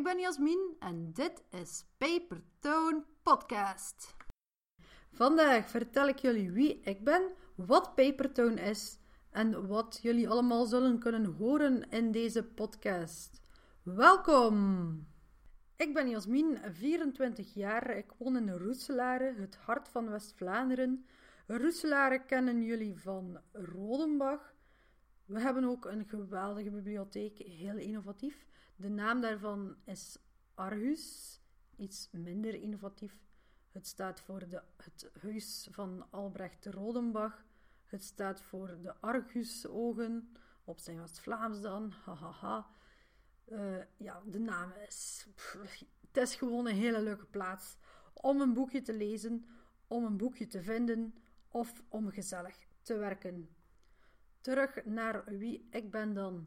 Ik ben Jasmin en dit is Papertone Podcast. Vandaag vertel ik jullie wie ik ben, wat Papertone is en wat jullie allemaal zullen kunnen horen in deze podcast. Welkom! Ik ben Jasmin, 24 jaar. Ik woon in Roeselare, het hart van West-Vlaanderen. Roeselare kennen jullie van Rodenbach. We hebben ook een geweldige bibliotheek, heel innovatief. De naam daarvan is Argus, iets minder innovatief. Het staat voor de, het huis van Albrecht de Rodenbach. Het staat voor de Argusogen, op zijn West-Vlaams dan, hahaha. Uh, ja, de naam is... het is gewoon een hele leuke plaats om een boekje te lezen, om een boekje te vinden of om gezellig te werken. Terug naar wie ik ben dan.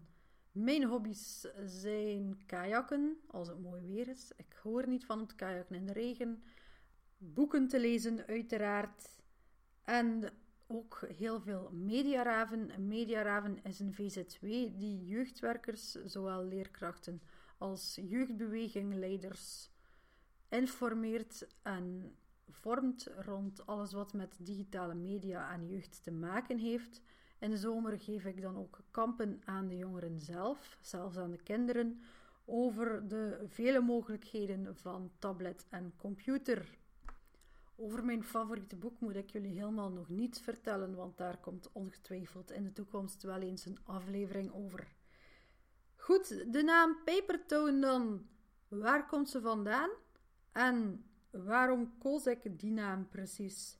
Mijn hobby's zijn kajakken, als het mooi weer is. Ik hoor niet van het kajakken in de regen. Boeken te lezen, uiteraard. En ook heel veel Mediaraven. Mediaraven is een VZW die jeugdwerkers, zowel leerkrachten als jeugdbewegingleiders, informeert en vormt rond alles wat met digitale media en jeugd te maken heeft. In de zomer geef ik dan ook kampen aan de jongeren zelf, zelfs aan de kinderen, over de vele mogelijkheden van tablet en computer. Over mijn favoriete boek moet ik jullie helemaal nog niets vertellen, want daar komt ongetwijfeld in de toekomst wel eens een aflevering over. Goed, de naam Papertone dan. Waar komt ze vandaan? En waarom koos ik die naam precies?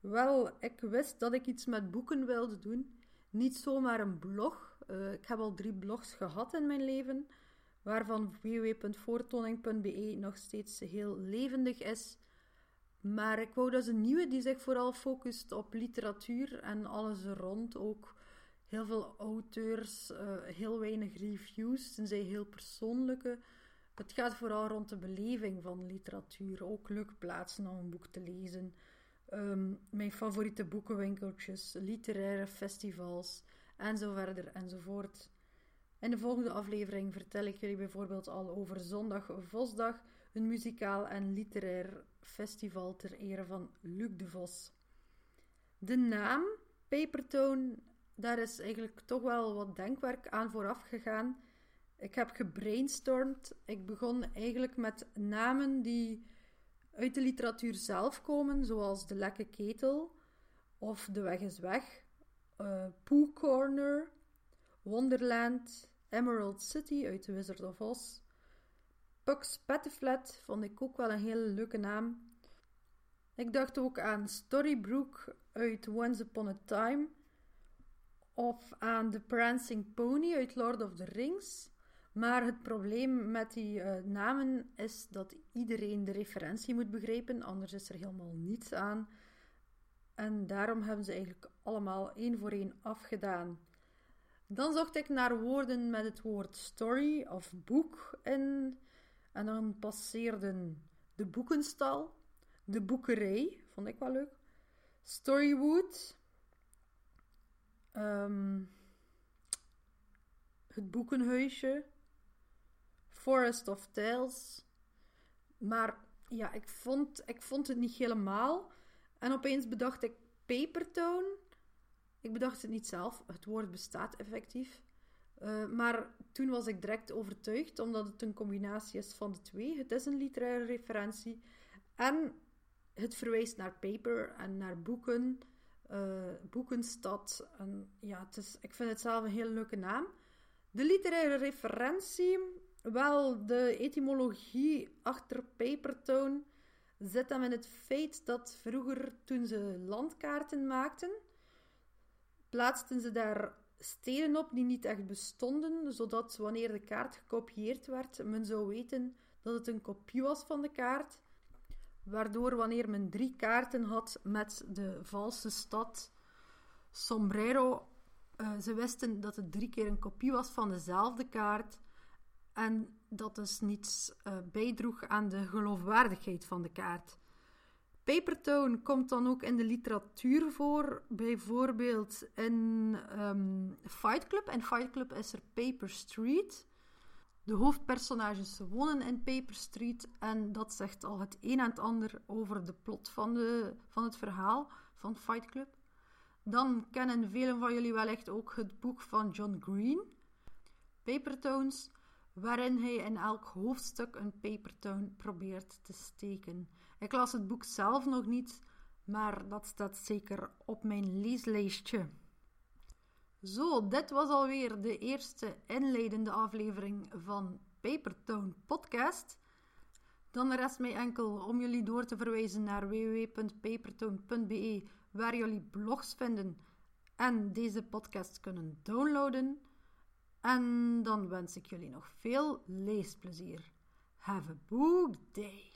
Wel, ik wist dat ik iets met boeken wilde doen. Niet zomaar een blog. Uh, ik heb al drie blogs gehad in mijn leven, waarvan www.voortoning.be nog steeds heel levendig is. Maar ik wou dus een nieuwe die zich vooral focust op literatuur en alles rond. Ook heel veel auteurs, uh, heel weinig reviews, tenzij heel persoonlijke. Het gaat vooral rond de beleving van literatuur. Ook leuke plaatsen om een boek te lezen. Um, mijn favoriete boekenwinkeltjes, literaire festivals en zo verder enzovoort. In de volgende aflevering vertel ik jullie bijvoorbeeld al over Zondag Vosdag, een muzikaal en literair festival ter ere van Luc de Vos. De naam Papertone, daar is eigenlijk toch wel wat denkwerk aan vooraf gegaan. Ik heb gebrainstormd. Ik begon eigenlijk met namen die uit de literatuur zelf komen, zoals De Lekke Ketel of De Weg is Weg, uh, Pooh Corner, Wonderland, Emerald City uit The Wizard of Oz. Puck's Pettiflat vond ik ook wel een hele leuke naam. Ik dacht ook aan Storybrook uit Once Upon a Time. Of aan The Prancing Pony uit Lord of the Rings. Maar het probleem met die uh, namen is dat iedereen de referentie moet begrijpen, anders is er helemaal niets aan. En daarom hebben ze eigenlijk allemaal één voor één afgedaan. Dan zocht ik naar woorden met het woord story of boek in. En dan passeerden de boekenstal, de boekerij, vond ik wel leuk, Storywood, um, het boekenhuisje, Forest of Tales. Maar ja, ik vond, ik vond het niet helemaal. En opeens bedacht ik Papertone. Ik bedacht het niet zelf. Het woord bestaat effectief. Uh, maar toen was ik direct overtuigd, omdat het een combinatie is van de twee. Het is een literaire referentie. En het verwijst naar paper en naar boeken. Uh, boekenstad. En ja, het is, ik vind het zelf een hele leuke naam. De literaire referentie wel, de etymologie achter Papertone zit hem in het feit dat vroeger, toen ze landkaarten maakten, plaatsten ze daar stenen op die niet echt bestonden, zodat wanneer de kaart gekopieerd werd, men zou weten dat het een kopie was van de kaart. Waardoor wanneer men drie kaarten had met de valse stad Sombrero, uh, ze wisten dat het drie keer een kopie was van dezelfde kaart. En dat dus niets uh, bijdroeg aan de geloofwaardigheid van de kaart. Papertone komt dan ook in de literatuur voor, bijvoorbeeld in um, Fight Club. En Fight Club is er Paper Street. De hoofdpersonages wonen in Paper Street en dat zegt al het een en het ander over de plot van, de, van het verhaal van Fight Club. Dan kennen velen van jullie wellicht ook het boek van John Green, Papertones, waarin hij in elk hoofdstuk een papertone probeert te steken. Ik las het boek zelf nog niet, maar dat staat zeker op mijn leeslijstje. Zo, dit was alweer de eerste inleidende aflevering van Papertone Podcast. Dan rest mij enkel om jullie door te verwijzen naar www.papertone.be, waar jullie blogs vinden en deze podcast kunnen downloaden. En dan wens ik jullie nog veel leesplezier. Have a book day!